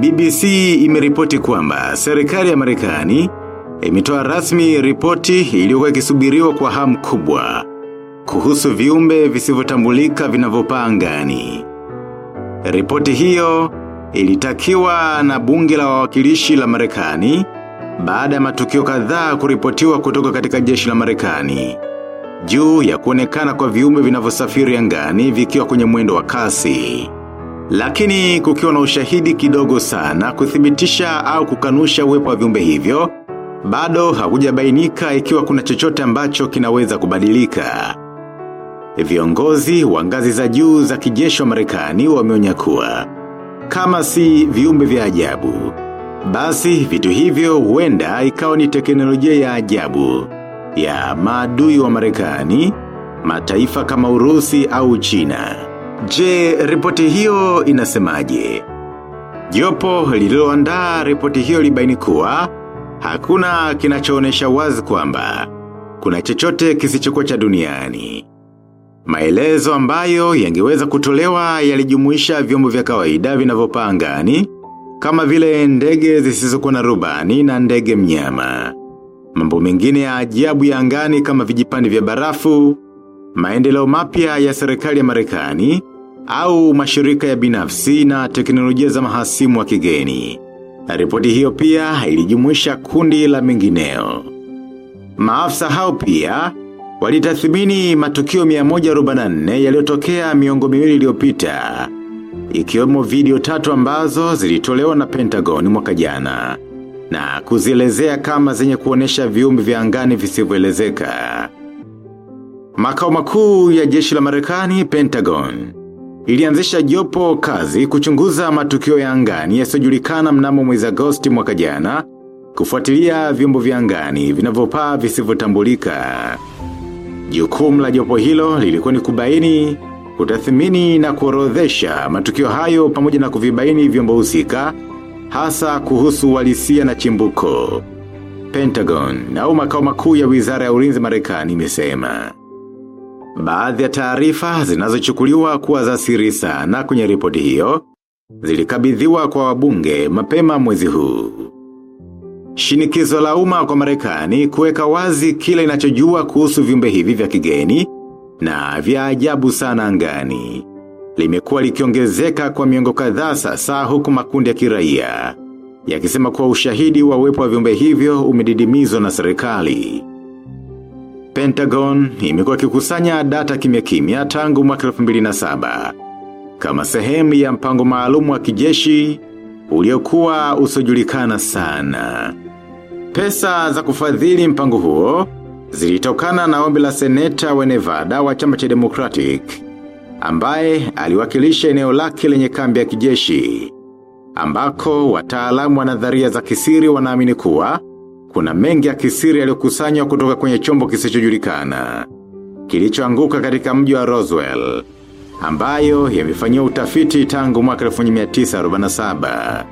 BBC imeripoti kwamba serikali ya Marekani imetoa rasmi ripoti iliyokuwa ikisubiriwa kwa hamu kubwa kuhusu viumbe visivyotambulika vinavyopaa angani. Ripoti hiyo ilitakiwa na bunge la wawakilishi la Marekani baada ya matukio kadhaa kuripotiwa kutoka katika jeshi la Marekani juu ya kuonekana kwa viumbe vinavyosafiri angani vikiwa kwenye mwendo wa kasi. Lakini kukiwa na ushahidi kidogo sana kuthibitisha au kukanusha uwepo wa viumbe hivyo, bado hakujabainika ikiwa kuna chochote ambacho kinaweza kubadilika. Viongozi wa ngazi za juu za kijeshi wa Marekani wameonya kuwa kama si viumbe vya ajabu, basi vitu hivyo huenda ikawa ni teknolojia ya ajabu ya maadui wa Marekani, mataifa kama Urusi au China. Je, ripoti hiyo inasemaje? Jopo lililoandaa ripoti hiyo libaini kuwa hakuna kinachoonesha wazi kwamba kuna chochote kisichokuwa cha duniani. Maelezo ambayo yangeweza kutolewa yalijumuisha vyombo vya kawaida vinavyopaa angani kama vile ndege zisizokuwa na rubani na ndege mnyama. Mambo mengine ya ajabu ya angani kama vijipande vya barafu, maendeleo mapya ya serikali ya Marekani au mashirika ya binafsi na teknolojia za mahasimu wa kigeni. Ripoti hiyo pia ilijumuisha kundi la mengineo. Maafisa hao pia walitathmini matukio 144 yaliyotokea miongo miwili iliyopita ikiwemo video tatu ambazo zilitolewa na Pentagon mwaka jana na kuzielezea kama zenye kuonesha viumbe vya angani visivyoelezeka. Makao makuu ya jeshi la Marekani Pentagon ilianzisha jopo kazi kuchunguza matukio ya angani yasiyojulikana mnamo mwezi Agosti mwaka jana kufuatilia vyombo vya angani vinavyopaa visivyotambulika. Jukumu la jopo hilo lilikuwa ni kubaini, kutathimini na kuorodhesha matukio hayo pamoja na kuvibaini vyombo husika hasa kuhusu walisia na chimbuko. Pentagon au makao makuu ya wizara ya ulinzi Marekani imesema. Baadhi ya taarifa zinazochukuliwa kuwa za siri sana kwenye ripoti hiyo zilikabidhiwa kwa wabunge mapema mwezi huu. Shinikizo la umma kwa Marekani kuweka wazi kile inachojua kuhusu viumbe hivi vya kigeni na vya ajabu sana angani. Limekuwa likiongezeka kwa miongo kadhaa sasa huku makundi ya kiraia yakisema kuwa ushahidi wa uwepo wa viumbe hivyo umedidimizwa na serikali. Pentagon imekuwa kikusanya data kimya kimya tangu mwaka 2007 kama sehemu ya mpango maalum wa kijeshi uliokuwa usojulikana sana. Pesa za kufadhili mpango huo zilitokana na ombi la seneta wa Nevada wa chama cha Democratic ambaye aliwakilisha eneo lake lenye kambi ya kijeshi ambako wataalamu wa nadharia za kisiri wanaamini kuwa kuna mengi ya kisiri yaliyokusanywa kutoka kwenye chombo kisichojulikana kilichoanguka katika mji wa Roswell ambayo yamefanyiwa utafiti tangu mwaka 1947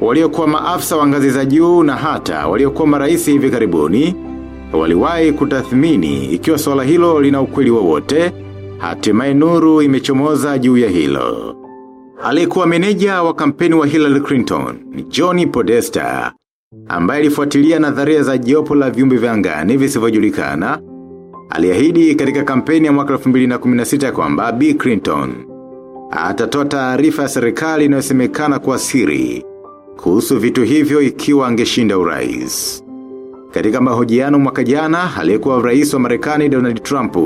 waliokuwa maafisa wa ngazi za juu na hata waliokuwa marais hivi karibuni waliwahi kutathmini ikiwa swala hilo lina ukweli wowote hatimaye nuru imechomoza juu ya hilo. Alikuwa meneja wa kampeni wa Hillary Clinton John Podesta ambaye alifuatilia nadharia za jopo la viumbe vya angani visivyojulikana aliahidi katika kampeni ya mwaka 2016 kwamba B. Clinton atatoa taarifa ya serikali inayosemekana kwa siri kuhusu vitu hivyo ikiwa angeshinda urais. Katika mahojiano mwaka jana, aliyekuwa rais wa Marekani Donald Trump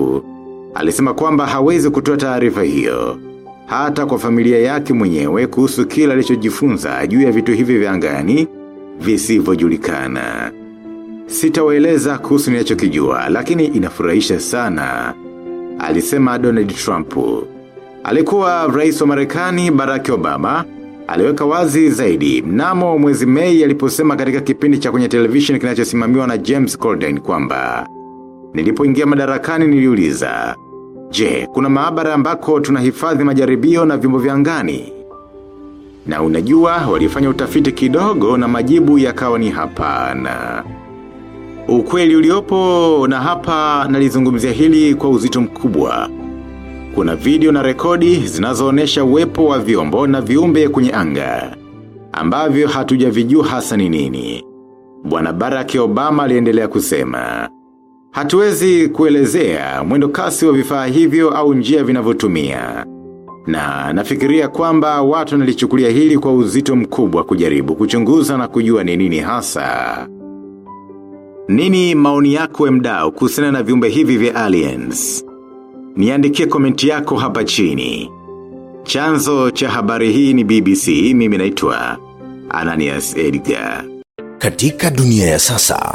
alisema kwamba hawezi kutoa taarifa hiyo hata kwa familia yake mwenyewe kuhusu kila alichojifunza juu ya vitu hivi vya angani visivyojulikana. Sitawaeleza kuhusu ninachokijua, lakini inafurahisha sana, alisema Donald Trump. Alikuwa rais wa Marekani Barack Obama, aliweka wazi zaidi mnamo mwezi Mei aliposema katika kipindi cha kwenye television kinachosimamiwa na James Corden kwamba nilipoingia madarakani niliuliza, "Je, kuna maabara ambako tunahifadhi majaribio na vyombo vya angani?" Na unajua walifanya utafiti kidogo na majibu yakawa ni hapana. Ukweli uliopo na hapa nalizungumzia hili kwa uzito mkubwa. Kuna video na rekodi zinazoonesha uwepo wa vyombo na viumbe kwenye anga. ambavyo hatujavijua hasa ni nini. Bwana Barack Obama aliendelea kusema. Hatuwezi kuelezea mwendo kasi wa vifaa hivyo au njia vinavyotumia. Na nafikiria kwamba watu wanalichukulia hili kwa uzito mkubwa kujaribu kuchunguza na kujua ni nini hasa. Nini maoni yako mdao kuhusiana na viumbe hivi vya aliens? Niandikie komenti yako hapa chini. Chanzo cha habari hii ni BBC, mimi naitwa Ananias Edgar. Katika dunia ya sasa,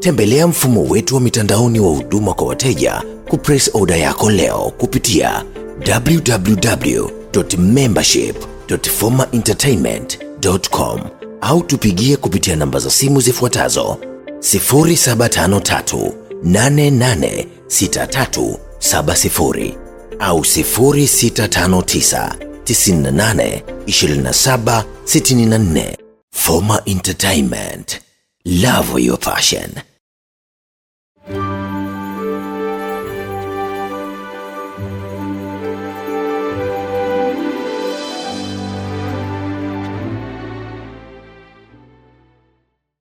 Tembelea mfumo wetu wa mitandaoni wa huduma kwa wateja kupress order yako leo kupitia www.membership.formaentertainment.com au tupigie kupitia namba za simu zifuatazo 0753 886370 au 0659 98 27 64. Forma Entertainment. Love your passion.